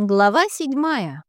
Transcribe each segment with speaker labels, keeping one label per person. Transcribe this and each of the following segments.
Speaker 1: Глава седьмая.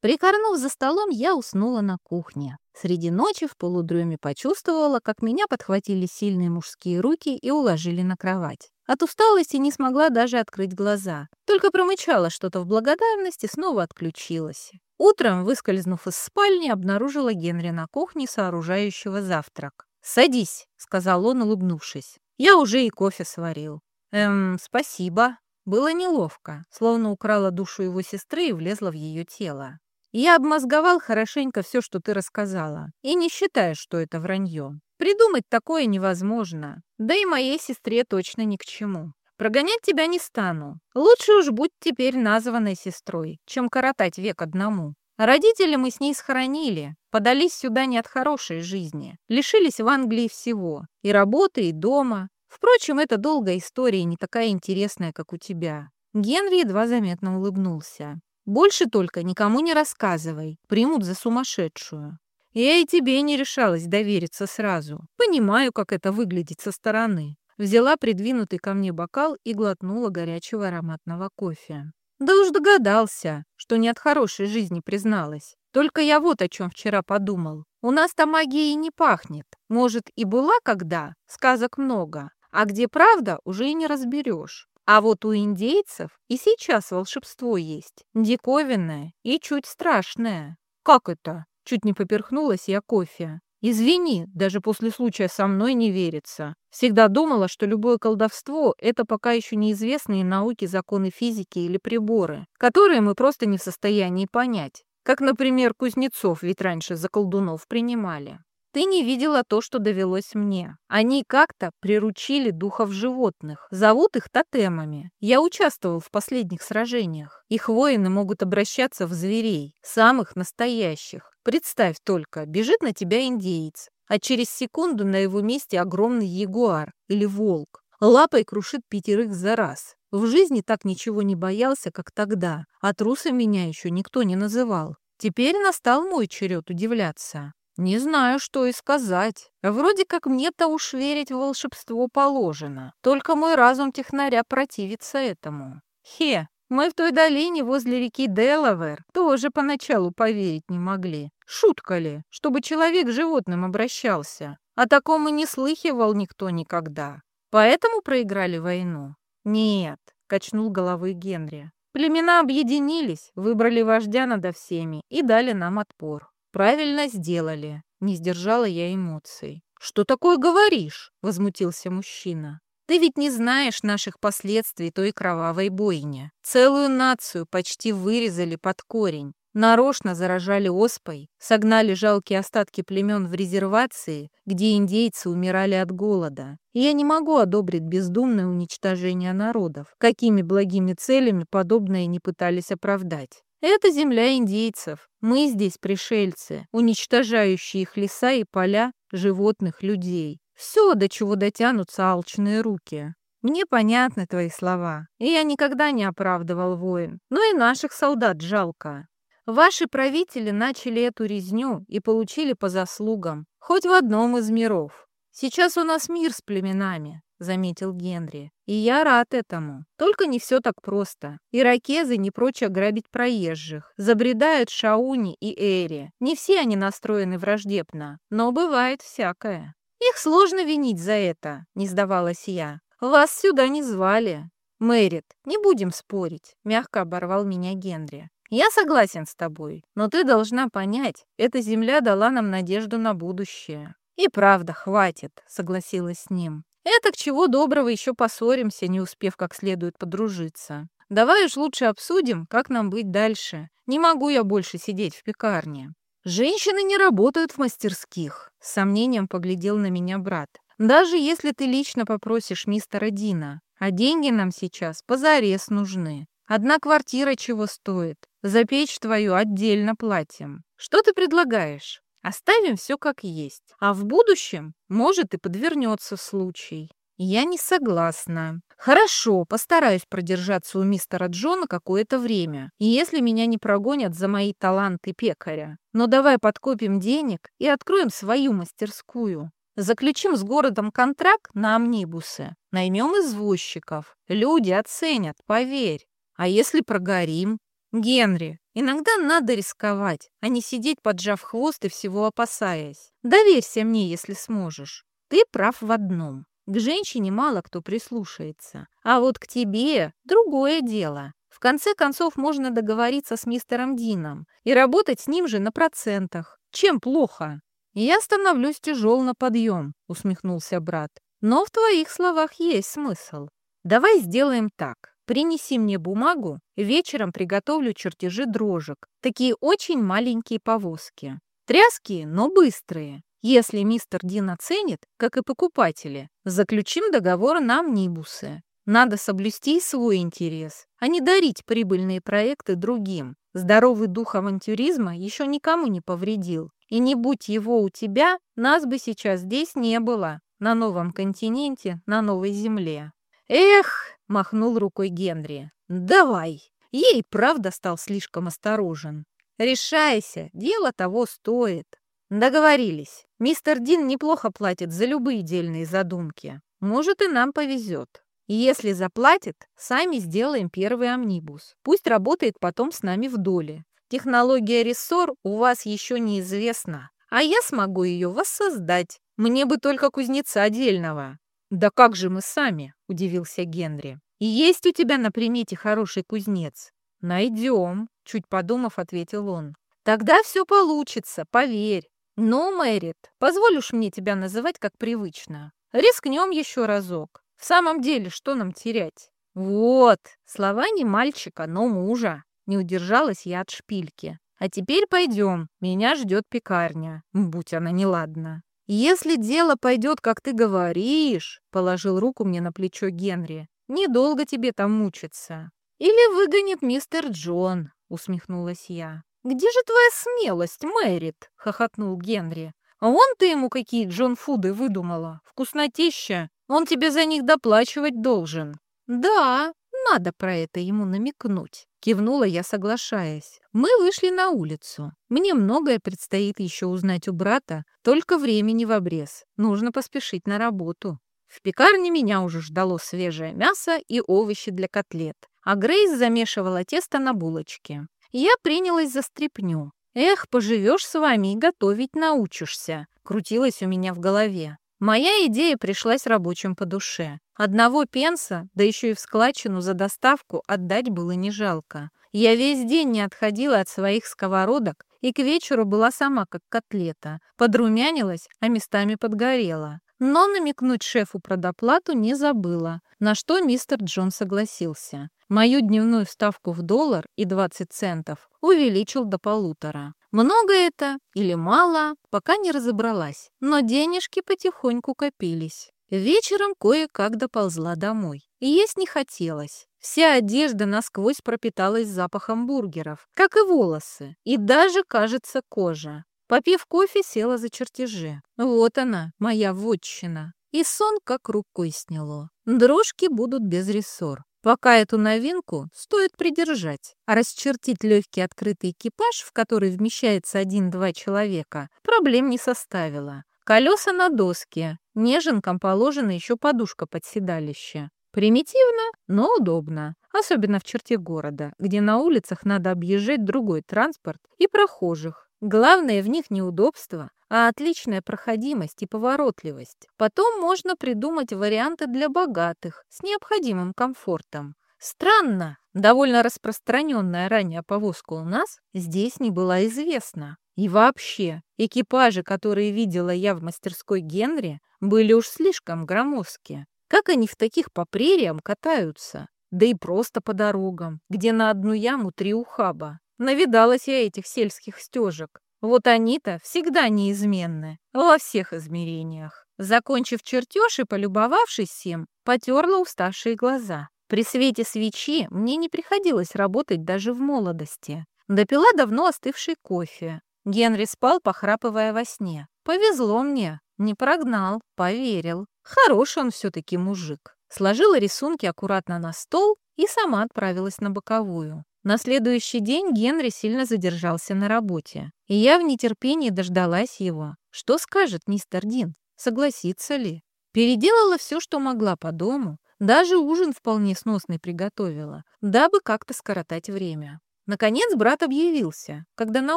Speaker 1: Прикорнув за столом, я уснула на кухне. Среди ночи в полудреме почувствовала, как меня подхватили сильные мужские руки и уложили на кровать. От усталости не смогла даже открыть глаза. Только промычала что-то в благодарности, снова отключилась. Утром, выскользнув из спальни, обнаружила Генри на кухне, сооружающего завтрак. «Садись», — сказал он, улыбнувшись. «Я уже и кофе сварил». «Эм, спасибо», было неловко, словно украла душу его сестры и влезла в ее тело. Я обмозговал хорошенько все, что ты рассказала, и не считаю, что это вранье. Придумать такое невозможно, да и моей сестре точно ни к чему. Прогонять тебя не стану. Лучше уж будь теперь названной сестрой, чем коротать век одному. Родители мы с ней схоронили, подались сюда не от хорошей жизни, лишились в Англии всего, и работы, и дома, Впрочем, это долгая история, не такая интересная, как у тебя. Генри едва заметно улыбнулся. Больше только никому не рассказывай, примут за сумасшедшую. Я и тебе не решалась довериться сразу. Понимаю, как это выглядит со стороны. Взяла придвинутый ко мне бокал и глотнула горячего ароматного кофе. Да уж догадался, что не от хорошей жизни призналась. Только я вот о чем вчера подумал. У нас там магией не пахнет. Может, и была когда, сказок много, а где правда, уже и не разберешь. А вот у индейцев и сейчас волшебство есть. Диковинное и чуть страшное. Как это? Чуть не поперхнулась я кофе. Извини, даже после случая со мной не верится. Всегда думала, что любое колдовство — это пока еще неизвестные науки, законы физики или приборы, которые мы просто не в состоянии понять. Как, например, кузнецов ведь раньше за колдунов принимали. Ты не видела то, что довелось мне. Они как-то приручили духов животных, зовут их тотемами. Я участвовал в последних сражениях. Их воины могут обращаться в зверей, самых настоящих. Представь только, бежит на тебя индеец, а через секунду на его месте огромный ягуар или волк. Лапой крушит пятерых за раз. В жизни так ничего не боялся, как тогда, а трусом меня еще никто не называл. Теперь настал мой черед удивляться. Не знаю, что и сказать. Вроде как мне-то уж верить в волшебство положено. Только мой разум технаря противится этому. Хе, мы в той долине возле реки Делавер тоже поначалу поверить не могли. Шутка ли, чтобы человек с животным обращался? О таком и не слыхивал никто никогда. Поэтому проиграли войну? Нет, качнул головой Генри. Племена объединились, выбрали вождя надо всеми и дали нам отпор. «Правильно сделали», — не сдержала я эмоций. «Что такое говоришь?» — возмутился мужчина. «Ты ведь не знаешь наших последствий той кровавой бойни. Целую нацию почти вырезали под корень. Нарочно заражали оспой, согнали жалкие остатки племен в резервации, где индейцы умирали от голода. Я не могу одобрить бездумное уничтожение народов, какими благими целями подобное не пытались оправдать. Это земля индейцев. Мы здесь пришельцы, уничтожающие их леса и поля, животных, людей. Все, до чего дотянутся алчные руки. Мне понятны твои слова, и я никогда не оправдывал воин, но и наших солдат жалко. Ваши правители начали эту резню и получили по заслугам, хоть в одном из миров. Сейчас у нас мир с племенами, заметил Генри. «И я рад этому. Только не все так просто. Иракезы не прочь ограбить проезжих. Забредают Шауни и Эри. Не все они настроены враждебно, но бывает всякое. Их сложно винить за это», — не сдавалась я. «Вас сюда не звали». «Мэрит, не будем спорить», — мягко оборвал меня Генри. «Я согласен с тобой, но ты должна понять, эта земля дала нам надежду на будущее». «И правда, хватит», — согласилась с ним. Это к чего доброго еще поссоримся, не успев как следует подружиться. Давай уж лучше обсудим, как нам быть дальше. Не могу я больше сидеть в пекарне. Женщины не работают в мастерских, с сомнением поглядел на меня брат. Даже если ты лично попросишь мистера Дина, а деньги нам сейчас позарез нужны. Одна квартира чего стоит? За печь твою отдельно платим. Что ты предлагаешь? Оставим все как есть, а в будущем, может, и подвернется случай. Я не согласна. Хорошо, постараюсь продержаться у мистера Джона какое-то время, и если меня не прогонят за мои таланты пекаря. Но давай подкопим денег и откроем свою мастерскую. Заключим с городом контракт на амнибусы. Наймем извозчиков. Люди оценят, поверь. А если прогорим? Генри, иногда надо рисковать, а не сидеть, поджав хвост и всего опасаясь. Доверься мне, если сможешь. Ты прав в одном. К женщине мало кто прислушается. А вот к тебе другое дело. В конце концов, можно договориться с мистером Дином и работать с ним же на процентах. Чем плохо? «Я становлюсь тяжел на подъем», — усмехнулся брат. «Но в твоих словах есть смысл. Давай сделаем так. Принеси мне бумагу, вечером приготовлю чертежи дрожек. Такие очень маленькие повозки. Тряские, но быстрые. Если мистер Дин оценит, как и покупатели, заключим договор на амнибусы. Надо соблюсти свой интерес, а не дарить прибыльные проекты другим. Здоровый дух авантюризма еще никому не повредил. И не будь его у тебя, нас бы сейчас здесь не было, на новом континенте, на новой земле. Эх, махнул рукой Генри. Давай. Ей правда стал слишком осторожен. Решайся, дело того стоит. Договорились. Мистер Дин неплохо платит за любые дельные задумки. Может, и нам повезет. Если заплатит, сами сделаем первый амнибус. Пусть работает потом с нами в доле. Технология рессор у вас еще неизвестна, а я смогу ее воссоздать. Мне бы только кузнеца отдельного». «Да как же мы сами?» – удивился Генри. «И есть у тебя на примете хороший кузнец?» «Найдем», – чуть подумав, ответил он. «Тогда все получится, поверь. Но, Мэрит, позволишь мне тебя называть как привычно. Рискнем еще разок. В самом деле, что нам терять?» «Вот, слова не мальчика, но мужа. Не удержалась я от шпильки. А теперь пойдем, меня ждет пекарня, будь она неладна. Если дело пойдет, как ты говоришь, положил руку мне на плечо Генри, недолго тебе там мучиться. Или выгонит мистер Джон, усмехнулась я. «Где же твоя смелость, Мэрит?» — хохотнул Генри. «А вон ты ему какие Джон Фуды выдумала. Вкуснотища. Он тебе за них доплачивать должен». «Да, надо про это ему намекнуть». Кивнула я, соглашаясь. Мы вышли на улицу. Мне многое предстоит еще узнать у брата, только времени в обрез. Нужно поспешить на работу. В пекарне меня уже ждало свежее мясо и овощи для котлет, а Грейс замешивала тесто на булочке. Я принялась за стряпню. «Эх, поживешь с вами и готовить научишься», крутилось у меня в голове. Моя идея пришлась рабочим по душе. Одного пенса, да еще и в складчину за доставку, отдать было не жалко. Я весь день не отходила от своих сковородок и к вечеру была сама как котлета. Подрумянилась, а местами подгорела. Но намекнуть шефу про доплату не забыла, на что мистер Джон согласился. Мою дневную ставку в доллар и 20 центов увеличил до полутора. Много это или мало, пока не разобралась, но денежки потихоньку копились. Вечером кое-как доползла домой. Есть не хотелось. Вся одежда насквозь пропиталась запахом бургеров, как и волосы, и даже, кажется, кожа. Попив кофе, села за чертежи. Вот она, моя вотчина. И сон как рукой сняло. Дрожки будут без рессор. Пока эту новинку стоит придержать, а расчертить легкий открытый экипаж, в который вмещается один-два человека, проблем не составило. Колеса на доске, неженкам положена еще подушка под седалище. Примитивно, но удобно, особенно в черте города, где на улицах надо объезжать другой транспорт и прохожих. Главное в них не удобство, а отличная проходимость и поворотливость. Потом можно придумать варианты для богатых с необходимым комфортом. Странно, довольно распространенная ранее повозка у нас здесь не была известна. И вообще, экипажи, которые видела я в мастерской Генри, были уж слишком громоздкие. Как они в таких по прериям катаются? Да и просто по дорогам, где на одну яму три ухаба. Навидалась я этих сельских стежек. Вот они-то всегда неизменны, во всех измерениях. Закончив чертеж и полюбовавшись им, потерла уставшие глаза. При свете свечи мне не приходилось работать даже в молодости. Допила давно остывший кофе. Генри спал, похрапывая во сне. Повезло мне, не прогнал, поверил. Хороший он все-таки мужик. Сложила рисунки аккуратно на стол и сама отправилась на боковую. На следующий день Генри сильно задержался на работе, и я в нетерпении дождалась его. Что скажет мистер Дин? Согласится ли? Переделала все, что могла по дому, даже ужин вполне сносный приготовила, дабы как-то скоротать время. Наконец брат объявился, когда на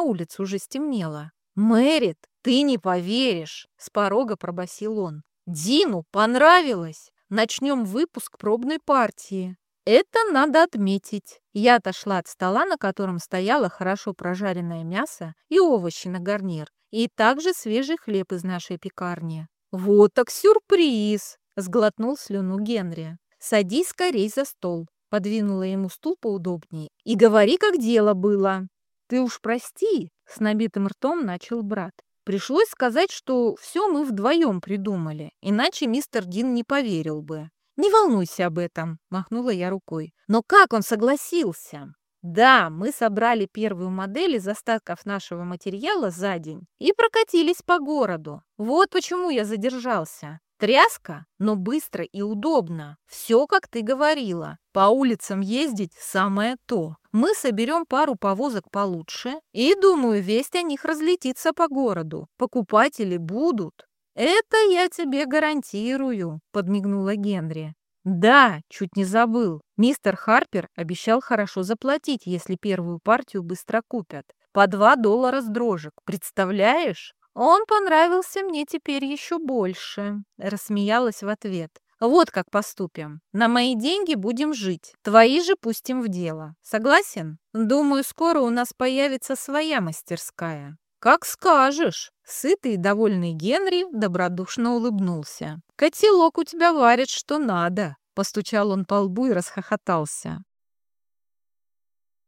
Speaker 1: улице уже стемнело. «Мэрит, ты не поверишь!» — с порога пробасил он. «Дину понравилось! Начнем выпуск пробной партии. Это надо отметить. Я отошла от стола, на котором стояло хорошо прожаренное мясо и овощи на гарнир, и также свежий хлеб из нашей пекарни. «Вот так сюрприз!» — сглотнул слюну Генри. «Садись скорей за стол», — подвинула ему стул поудобнее. «И говори, как дело было». «Ты уж прости», — с набитым ртом начал брат. Пришлось сказать, что все мы вдвоем придумали, иначе мистер Дин не поверил бы. «Не волнуйся об этом», — махнула я рукой. «Но как он согласился?» «Да, мы собрали первую модель из остатков нашего материала за день и прокатились по городу. Вот почему я задержался. Тряска, но быстро и удобно. Все, как ты говорила. По улицам ездить самое то. Мы соберем пару повозок получше, и, думаю, весть о них разлетится по городу. Покупатели будут. «Это я тебе гарантирую», — подмигнула Генри. «Да, чуть не забыл. Мистер Харпер обещал хорошо заплатить, если первую партию быстро купят. По два доллара с дрожек. Представляешь?» «Он понравился мне теперь еще больше», — рассмеялась в ответ. «Вот как поступим. На мои деньги будем жить. Твои же пустим в дело. Согласен? Думаю, скоро у нас появится своя мастерская». «Как скажешь!» Сытый и довольный Генри добродушно улыбнулся. «Котелок у тебя варит что надо!» Постучал он по лбу и расхохотался.